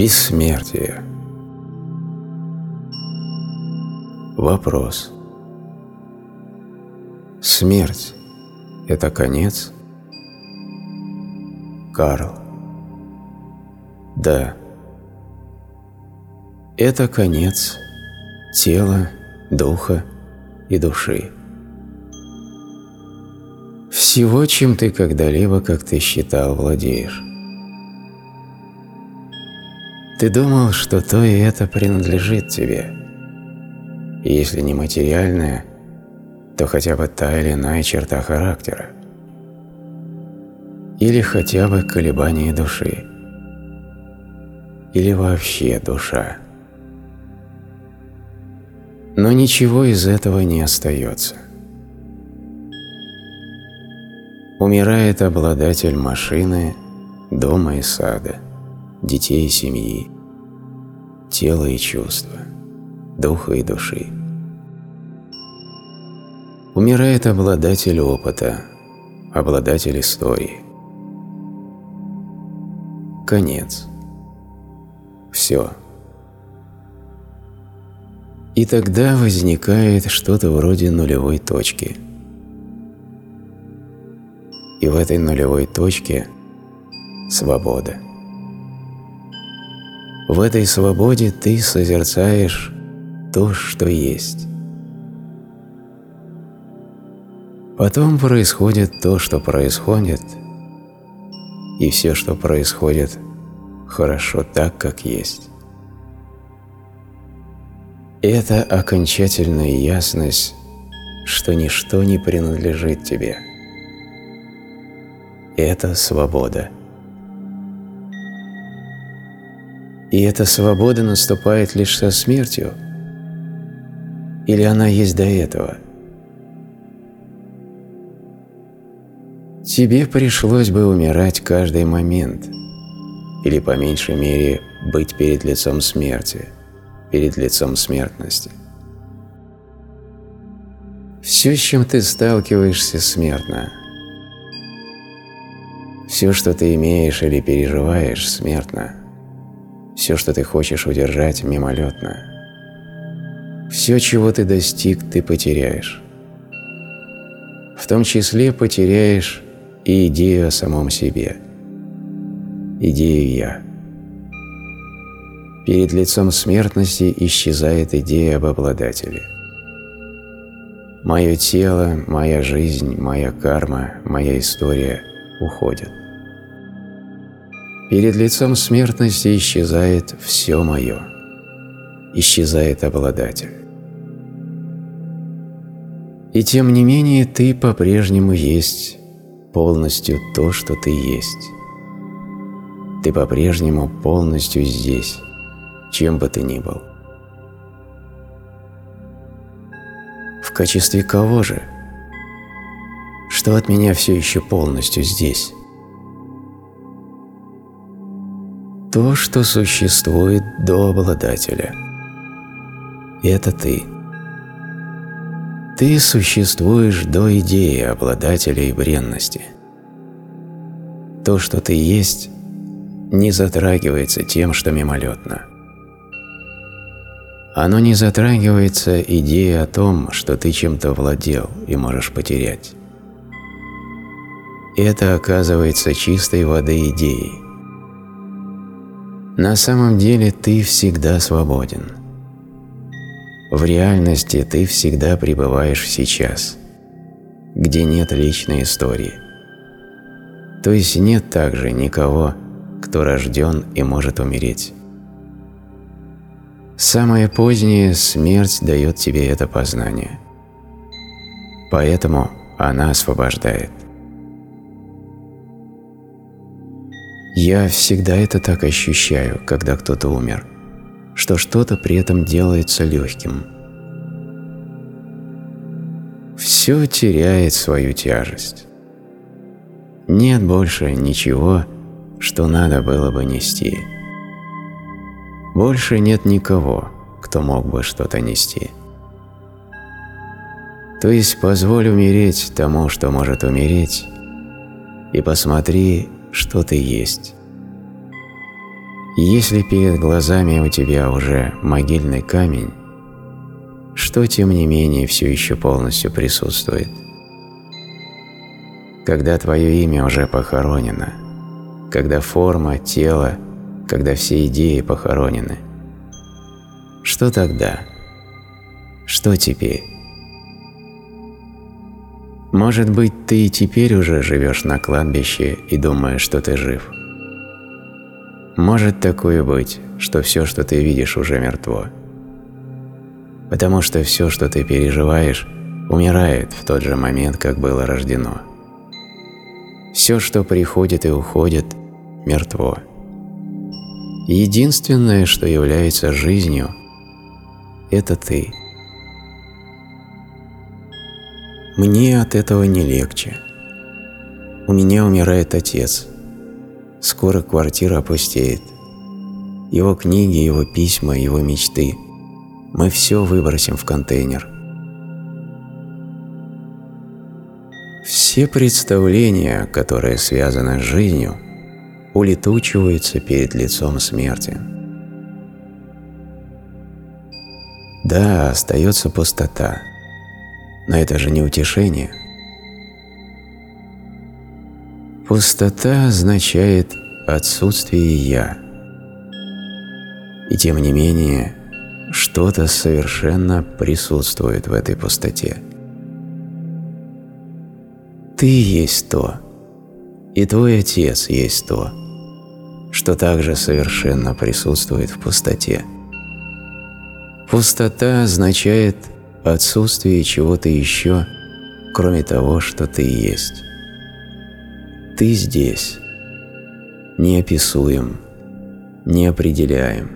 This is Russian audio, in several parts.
Бессмертие. Вопрос. Смерть – это конец? Карл. Да. Это конец тела, духа и души. Всего, чем ты когда-либо, как ты считал, владеешь. Ты думал, что то и это принадлежит тебе. И если не материальное, то хотя бы та или иная черта характера. Или хотя бы колебания души. Или вообще душа. Но ничего из этого не остается. Умирает обладатель машины, дома и сада – детей и семьи, тела и чувства, духа и души. Умирает обладатель опыта, обладатель истории. Конец. Все. И тогда возникает что-то вроде нулевой точки. И в этой нулевой точке – свобода. В этой свободе ты созерцаешь то, что есть. Потом происходит то, что происходит, и все, что происходит, хорошо так, как есть. Это окончательная ясность, что ничто не принадлежит тебе. Это свобода. И эта свобода наступает лишь со смертью? Или она есть до этого? Тебе пришлось бы умирать каждый момент, или по меньшей мере быть перед лицом смерти, перед лицом смертности. Все, с чем ты сталкиваешься, смертно. Все, что ты имеешь или переживаешь, смертно. Все, что ты хочешь удержать, мимолетно. Все, чего ты достиг, ты потеряешь. В том числе потеряешь и идею о самом себе. Идею «я». Перед лицом смертности исчезает идея об обладателе. Мое тело, моя жизнь, моя карма, моя история уходят. Перед лицом смертности исчезает все мое. Исчезает обладатель. И тем не менее ты по-прежнему есть полностью то, что ты есть. Ты по-прежнему полностью здесь, чем бы ты ни был. В качестве кого же? Что от меня все еще полностью здесь? То, что существует до обладателя. Это ты. Ты существуешь до идеи обладателя и бренности. То, что ты есть, не затрагивается тем, что мимолетно. Оно не затрагивается идеей о том, что ты чем-то владел и можешь потерять. Это оказывается чистой воды идеей, на самом деле ты всегда свободен. В реальности ты всегда пребываешь сейчас, где нет личной истории. То есть нет также никого, кто рожден и может умереть. Самое позднее смерть дает тебе это познание. Поэтому она освобождает. Я всегда это так ощущаю, когда кто-то умер, что что-то при этом делается легким. Все теряет свою тяжесть. Нет больше ничего, что надо было бы нести. Больше нет никого, кто мог бы что-то нести. То есть позволь умереть тому, что может умереть, и посмотри, что ты есть. Если перед глазами у тебя уже могильный камень, что тем не менее все еще полностью присутствует? Когда твое имя уже похоронено, когда форма, тело, когда все идеи похоронены, что тогда? Что теперь? Может быть, ты и теперь уже живешь на кладбище и думаешь, что ты жив. Может такое быть, что все, что ты видишь, уже мертво. Потому что все, что ты переживаешь, умирает в тот же момент, как было рождено. Все, что приходит и уходит, мертво. Единственное, что является жизнью, это ты. Мне от этого не легче. У меня умирает отец. Скоро квартира опустеет. Его книги, его письма, его мечты. Мы все выбросим в контейнер. Все представления, которые связаны с жизнью, улетучиваются перед лицом смерти. Да, остается пустота. Но это же не утешение. Пустота означает отсутствие «я». И тем не менее, что-то совершенно присутствует в этой пустоте. Ты есть то, и твой отец есть то, что также совершенно присутствует в пустоте. Пустота означает отсутствие чего-то еще, кроме того, что ты есть. Ты здесь, неописуем, неопределяем,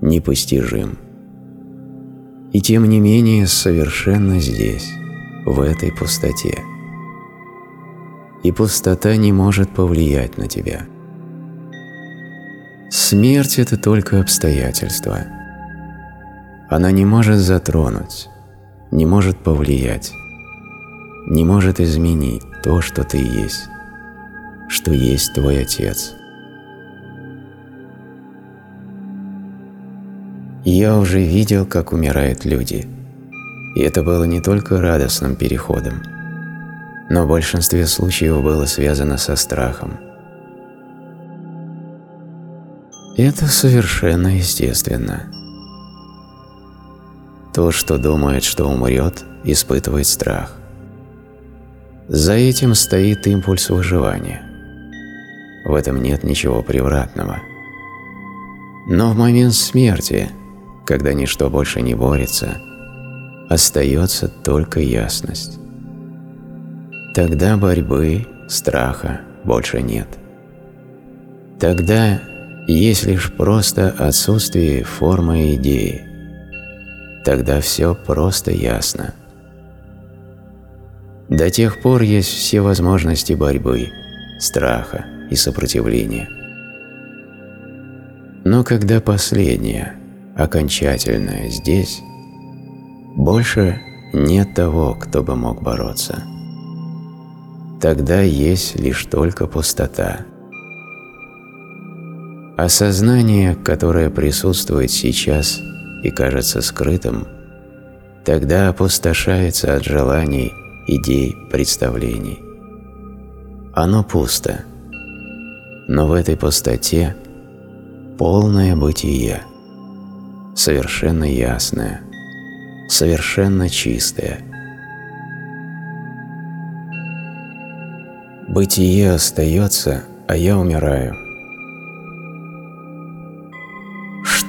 непостижим. И тем не менее совершенно здесь, в этой пустоте. И пустота не может повлиять на тебя. Смерть – это только обстоятельство. Она не может затронуть, не может повлиять, не может изменить то, что ты есть, что есть твой Отец. Я уже видел, как умирают люди, и это было не только радостным переходом, но в большинстве случаев было связано со страхом. Это совершенно естественно. То, что думает, что умрет, испытывает страх. За этим стоит импульс выживания. В этом нет ничего превратного. Но в момент смерти, когда ничто больше не борется, остается только ясность. Тогда борьбы, страха больше нет. Тогда есть лишь просто отсутствие формы идеи – Тогда все просто ясно. До тех пор есть все возможности борьбы, страха и сопротивления. Но когда последнее, окончательное здесь, больше нет того, кто бы мог бороться. Тогда есть лишь только пустота. Осознание, которое присутствует сейчас – и кажется скрытым, тогда опустошается от желаний, идей, представлений. Оно пусто, но в этой пустоте полное бытие, совершенно ясное, совершенно чистое. Бытие остается, а я умираю –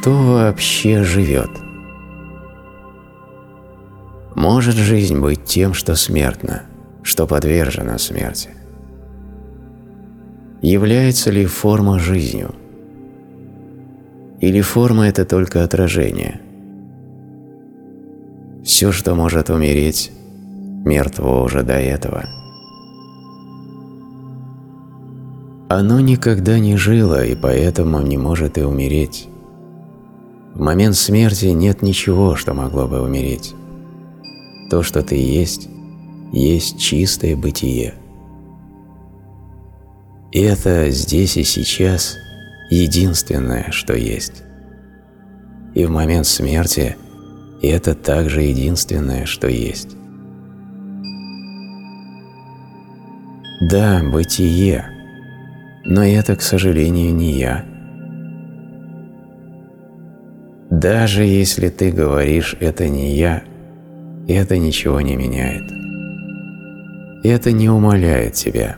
Что вообще живет? Может жизнь быть тем, что смертно, что подвержена смерти? Является ли форма жизнью? Или форма – это только отражение? Все, что может умереть, мертво уже до этого. Оно никогда не жило и поэтому не может и умереть. В момент смерти нет ничего, что могло бы умереть. То, что ты есть, есть чистое бытие. Это здесь и сейчас единственное, что есть. И в момент смерти это также единственное, что есть. Да, бытие, но это, к сожалению, не я. Даже если ты говоришь «это не я», это ничего не меняет. Это не умаляет тебя.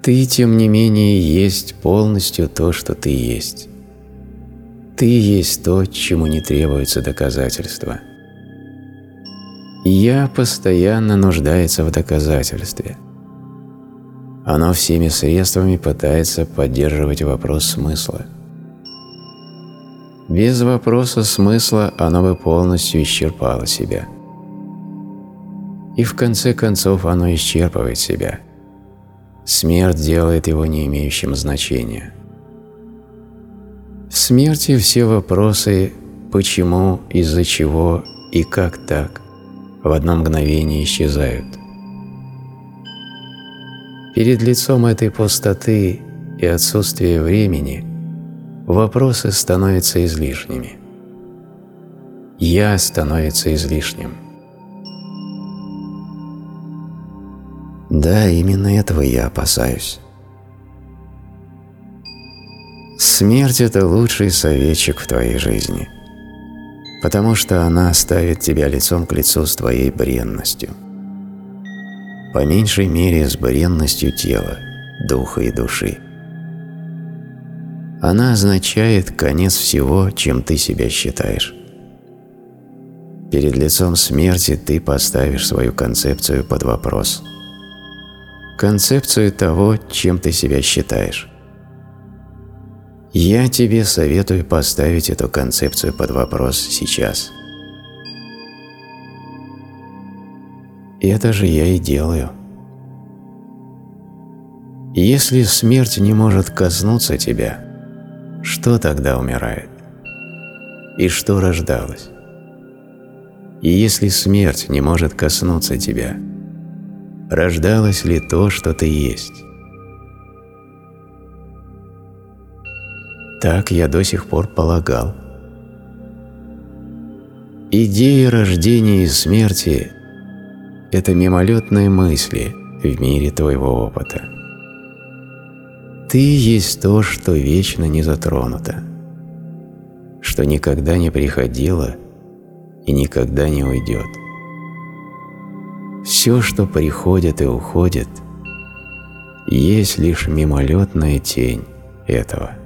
Ты, тем не менее, есть полностью то, что ты есть. Ты есть то, чему не требуется доказательства. «Я» постоянно нуждается в доказательстве. Оно всеми средствами пытается поддерживать вопрос смысла. Без вопроса смысла оно бы полностью исчерпало себя. И в конце концов оно исчерпывает себя. Смерть делает его не имеющим значения. В смерти все вопросы «почему», «из-за чего» и «как так» в одно мгновение исчезают. Перед лицом этой пустоты и отсутствия времени – вопросы становятся излишними. «Я» становится излишним. Да, именно этого я опасаюсь. Смерть – это лучший советчик в твоей жизни, потому что она ставит тебя лицом к лицу с твоей бренностью. По меньшей мере с бренностью тела, духа и души. Она означает конец всего, чем ты себя считаешь. Перед лицом смерти ты поставишь свою концепцию под вопрос. Концепцию того, чем ты себя считаешь. Я тебе советую поставить эту концепцию под вопрос сейчас. Это же я и делаю. Если смерть не может коснуться тебя – что тогда умирает? И что рождалось? И если смерть не может коснуться тебя, рождалось ли то, что ты есть? Так я до сих пор полагал. Идея рождения и смерти – это мимолетные мысли в мире твоего опыта. Ты есть то, что вечно не затронуто, что никогда не приходило и никогда не уйдет. Все, что приходит и уходит, есть лишь мимолетная тень этого –